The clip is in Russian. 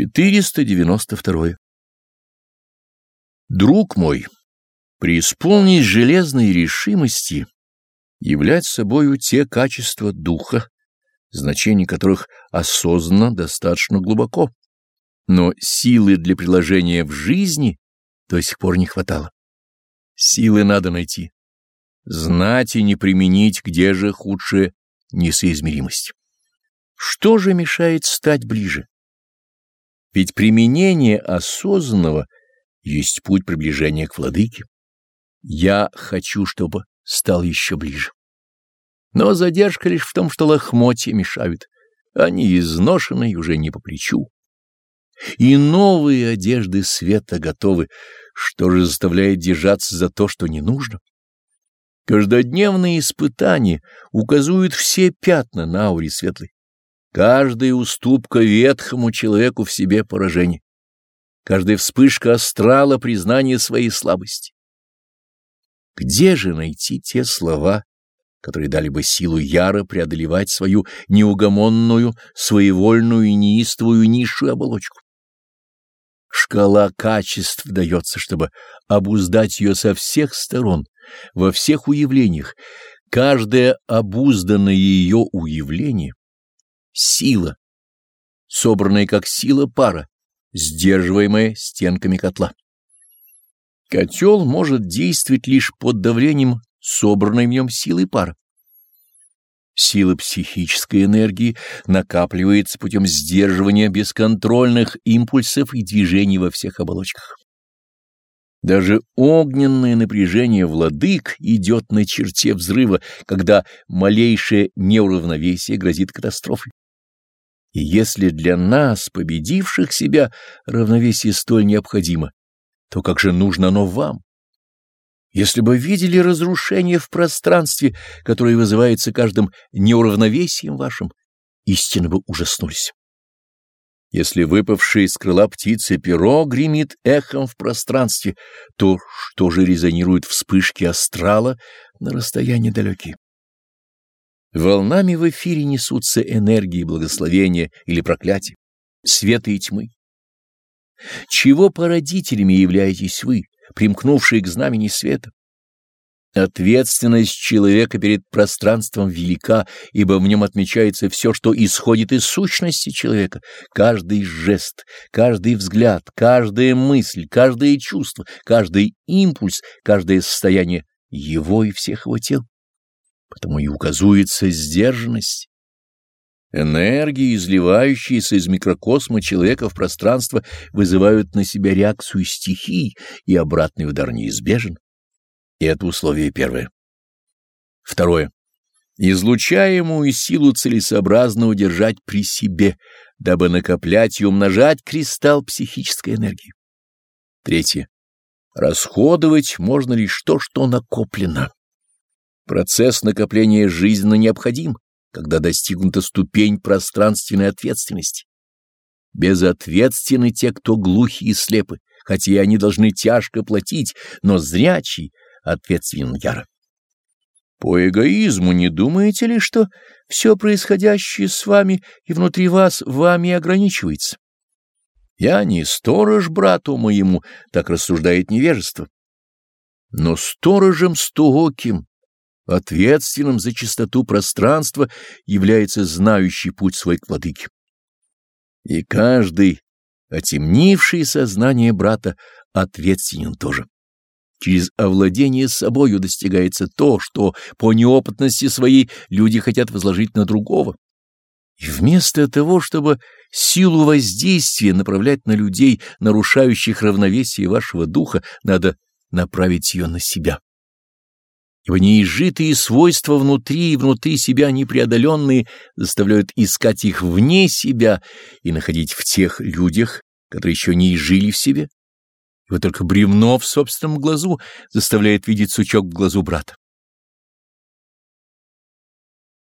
492. Друг мой, преисполнись железной решимости являть собою те качества духа, значение которых осознанно достаточно глубоко, но силы для приложения в жизни до сих пор не хватало. Силы надо найти, знать и не применить, где же худшая несоизмеримость. Что же мешает стать ближе? Ведь применение осознанного есть путь приближения к владыке. Я хочу, чтобы стал еще ближе. Но задержка лишь в том, что лохмотья мешают. Они изношены и уже не по плечу. И новые одежды света готовы, что же заставляет держаться за то, что не нужно. Каждодневные испытания указывают все пятна на ауре светлой. Каждая уступка ветхому человеку в себе поражение. Каждая вспышка астрала признание своей слабости. Где же найти те слова, которые дали бы силу яро преодолевать свою неугомонную, своевольную и неистовую низшую оболочку? Шкала качеств дается, чтобы обуздать ее со всех сторон, во всех уявлениях. Каждое обузданное ее уявление сила, собранная как сила пара, сдерживаемая стенками котла. Котел может действовать лишь под давлением собранной в нем силы пара. Сила психической энергии накапливается путем сдерживания бесконтрольных импульсов и движений во всех оболочках. Даже огненное напряжение владык идет на черте взрыва, когда малейшее неуравновесие грозит катастрофой. И если для нас, победивших себя, равновесие столь необходимо, то как же нужно оно вам? Если бы видели разрушение в пространстве, которое вызывается каждым неуравновесием вашим, истинно бы ужаснулись. Если выпавшее из крыла птицы перо гремит эхом в пространстве, то что же резонирует вспышки астрала на расстоянии далекие? Волнами в эфире несутся энергии благословения или проклятия, света и тьмы. Чего породителями являетесь вы, примкнувшие к знамени света? Ответственность человека перед пространством велика, ибо в нем отмечается все, что исходит из сущности человека. Каждый жест, каждый взгляд, каждая мысль, каждое чувство, каждый импульс, каждое состояние его и всех его тел потому и указуется сдержанность. Энергии, изливающиеся из микрокосма человека в пространство, вызывают на себя реакцию стихий, и обратный удар неизбежен. И это условие первое. Второе. Излучаемую силу целесообразно удержать при себе, дабы накоплять и умножать кристалл психической энергии. Третье. Расходовать можно лишь то, что накоплено. Процесс накопления жизненно необходим, когда достигнута ступень пространственной ответственности. Безответственны те, кто глухи и слепы, хотя и они должны тяжко платить, но зрячий ответственен яро. По эгоизму не думаете ли, что все происходящее с вами и внутри вас вами ограничивается? Я не сторож брату моему, так рассуждает невежество. Но сторожем стугоким, Ответственным за чистоту пространства является знающий путь свой к владыке. И каждый, отемнивший сознание брата, ответственен тоже. Через овладение собою достигается то, что по неопытности своей люди хотят возложить на другого. И вместо того, чтобы силу воздействия направлять на людей, нарушающих равновесие вашего духа, надо направить ее на себя ибо неизжитые свойства внутри и внутри себя непреодоленные заставляют искать их вне себя и находить в тех людях, которые еще не изжили в себе. Вот только бревно в собственном глазу заставляет видеть сучок в глазу брата.